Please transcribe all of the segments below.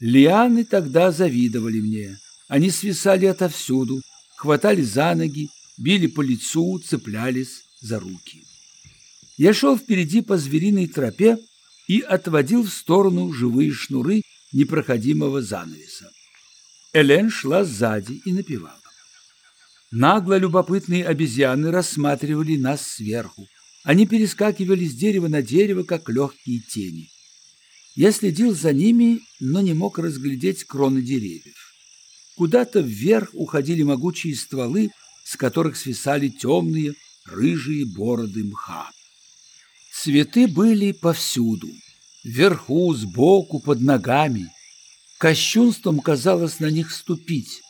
Лианы тогда завидовали мне. Они свисали отовсюду, хватали за ноги, били по лицу, цеплялись за руки. Я шел впереди по звериной тропе и отводил в сторону живые шнуры непроходимого занавеса. Элен шла сзади и напевала. Нагло любопытные обезьяны рассматривали нас сверху. Они перескакивали с дерева на дерево, как легкие тени. Я следил за ними, но не мог разглядеть кроны деревьев. Куда-то вверх уходили могучие стволы, с которых свисали темные, рыжие бороды мха. Цветы были повсюду, вверху, сбоку, под ногами. Кощунством казалось на них ступить.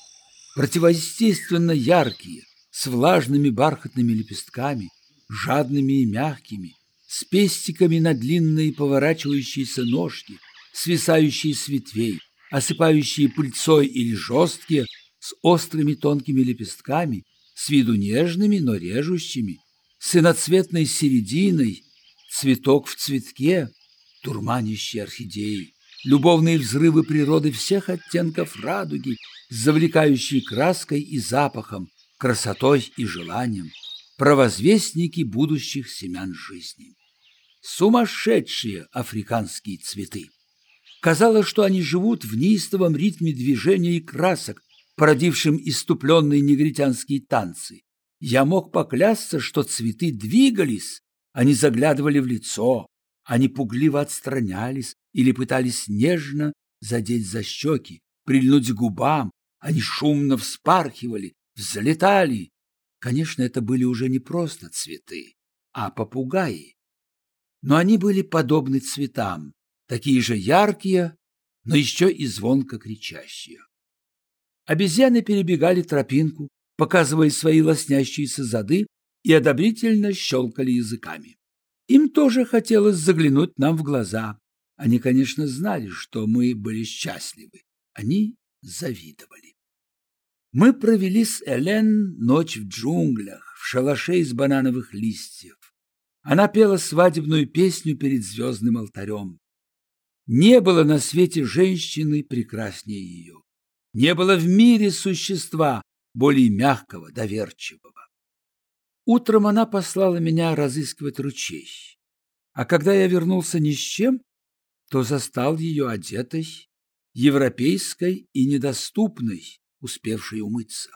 Противоестественно яркие, с влажными бархатными лепестками, жадными и мягкими, с пестиками на длинные поворачивающиеся ножки, свисающие с ветвей, осыпающие пыльцой или жесткие, с острыми тонкими лепестками, с виду нежными, но режущими, с иноцветной серединой, цветок в цветке, дурманящие орхидеи, любовные взрывы природы всех оттенков радуги, завлекающие краской и запахом, красотой и желанием, провозвестники будущих семян жизни. Сумасшедшие африканские цветы! Казалось, что они живут в неистовом ритме движения и красок, породившим иступленные негритянские танцы. Я мог поклясться, что цветы двигались, они заглядывали в лицо, они пугливо отстранялись или пытались нежно задеть за щеки, прильнуть к губам, они шумно вспархивали, взлетали. Конечно, это были уже не просто цветы, а попугаи. Но они были подобны цветам, такие же яркие, но еще и звонко кричащие. Обезьяны перебегали тропинку, показывая свои лоснящиеся зады и одобрительно щелкали языками. Им тоже хотелось заглянуть нам в глаза. Они, конечно, знали, что мы были счастливы. Они завидовали. Мы провели с Элен ночь в джунглях, в шалаше из банановых листьев. Она пела свадебную песню перед звездным алтарем. Не было на свете женщины прекраснее ее. Не было в мире существа более мягкого, доверчивого. Утром она послала меня разыскивать ручей. А когда я вернулся ни с чем, то застал ее одетой, европейской и недоступной, успевшей умыться.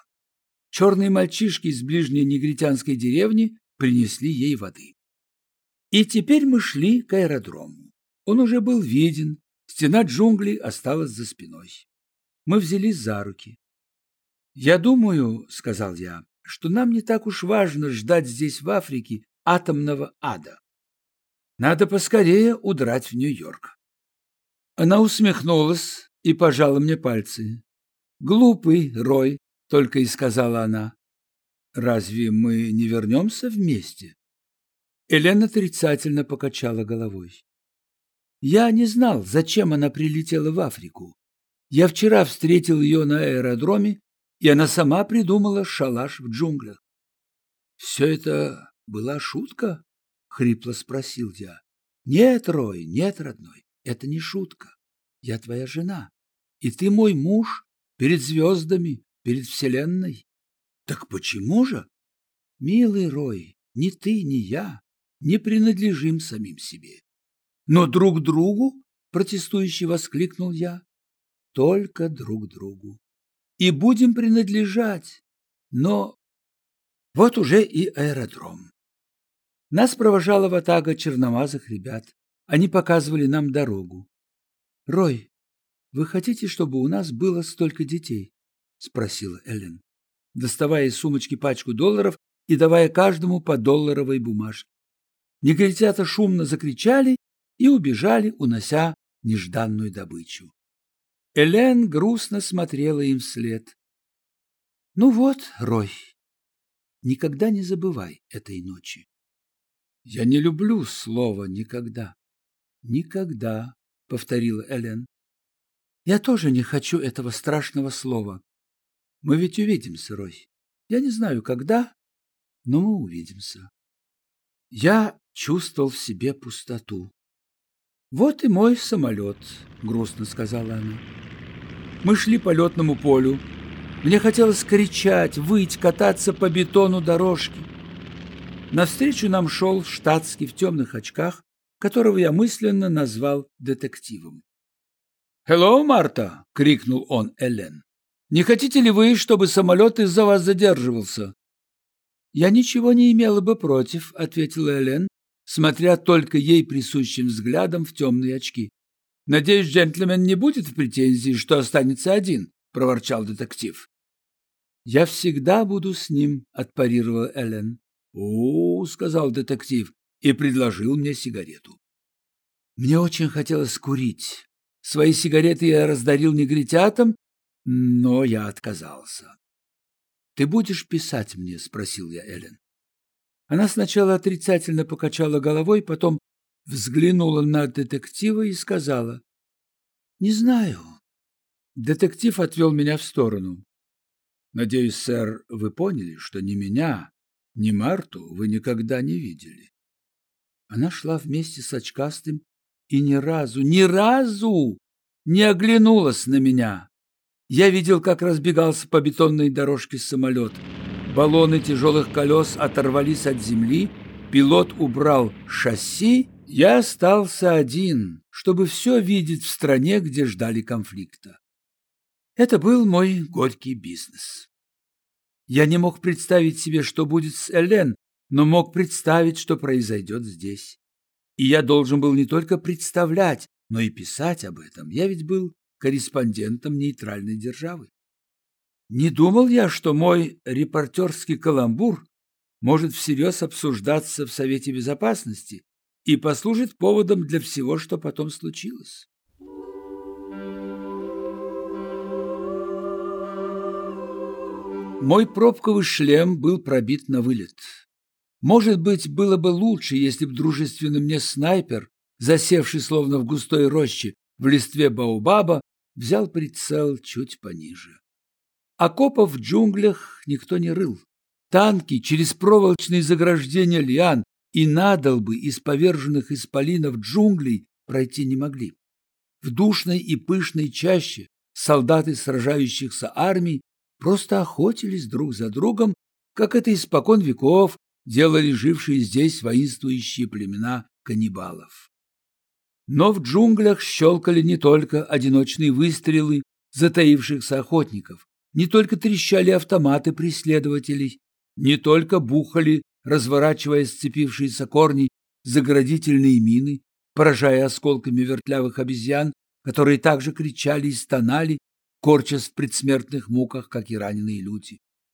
Черные мальчишки из ближней негритянской деревни принесли ей воды. И теперь мы шли к аэродрому. Он уже был виден, стена джунглей осталась за спиной. Мы взялись за руки. «Я думаю, — сказал я, — что нам не так уж важно ждать здесь, в Африке, атомного ада. Надо поскорее удрать в Нью-Йорк». Она усмехнулась и пожала мне пальцы. «Глупый, Рой», — только и сказала она. «Разве мы не вернемся вместе?» Элена отрицательно покачала головой. Я не знал, зачем она прилетела в Африку. Я вчера встретил ее на аэродроме, и она сама придумала шалаш в джунглях. — Все это была шутка? — хрипло спросил я. — Нет, Рой, нет, родной, это не шутка. Я твоя жена, и ты мой муж перед звездами, перед вселенной. Так почему же? Милый Рой, ни ты, ни я не принадлежим самим себе. Но друг другу, протестующе воскликнул я, только друг другу. И будем принадлежать. Но вот уже и аэродром. Нас провожала ватага черномазых ребят. Они показывали нам дорогу. Рой, вы хотите, чтобы у нас было столько детей? спросила Эллен, доставая из сумочки пачку долларов и давая каждому по долларовой бумажке. Негритята шумно закричали и убежали, унося нежданную добычу. Элен грустно смотрела им вслед. Ну вот, Рой, никогда не забывай этой ночи. Я не люблю слово никогда. Никогда, повторила Элен. Я тоже не хочу этого страшного слова. Мы ведь увидимся, Рой. Я не знаю, когда, но мы увидимся. Я чувствовал в себе пустоту. «Вот и мой самолет», — грустно сказала она. Мы шли по летному полю. Мне хотелось кричать, выть, кататься по бетону дорожки. Навстречу нам шел штатский в темных очках, которого я мысленно назвал детективом. «Hello, Марта!» — крикнул он Элен. «Не хотите ли вы, чтобы самолет из-за вас задерживался?» «Я ничего не имела бы против», — ответила Элен, смотря только ей присущим взглядом в темные очки. «Надеюсь, джентльмен не будет в претензии, что останется один», — проворчал детектив. «Я всегда буду с ним», — отпарировала Элен. «О, — сказал детектив и предложил мне сигарету. Мне очень хотелось курить. Свои сигареты я раздарил негритятам, но я отказался. «Ты будешь писать мне?» — спросил я Эллен. Она сначала отрицательно покачала головой, потом взглянула на детектива и сказала. «Не знаю». Детектив отвел меня в сторону. «Надеюсь, сэр, вы поняли, что ни меня, ни Марту вы никогда не видели». Она шла вместе с очкастым и ни разу, ни разу не оглянулась на меня. Я видел, как разбегался по бетонной дорожке самолет. Баллоны тяжелых колес оторвались от земли, пилот убрал шасси, я остался один, чтобы все видеть в стране, где ждали конфликта. Это был мой горький бизнес. Я не мог представить себе, что будет с Элен, но мог представить, что произойдет здесь. И я должен был не только представлять, но и писать об этом. Я ведь был корреспондентом нейтральной державы. Не думал я, что мой репортерский каламбур может всерьез обсуждаться в Совете Безопасности и послужит поводом для всего, что потом случилось. Мой пробковый шлем был пробит на вылет. Может быть, было бы лучше, если б дружественный мне снайпер, засевший словно в густой роще в листве баобаба, взял прицел чуть пониже. Окопов в джунглях никто не рыл. Танки через проволочные заграждения лиан и надолбы из поверженных исполинов джунглей пройти не могли. В душной и пышной чаще солдаты сражающихся армий просто охотились друг за другом, как это испокон веков делали жившие здесь воинствующие племена каннибалов. Но в джунглях щелкали не только одиночные выстрелы затаившихся охотников, не только трещали автоматы преследователей, не только бухали, разворачивая сцепившиеся корни, заградительные мины, поражая осколками вертлявых обезьян, которые также кричали и стонали, корчась в предсмертных муках, как и раненые люди.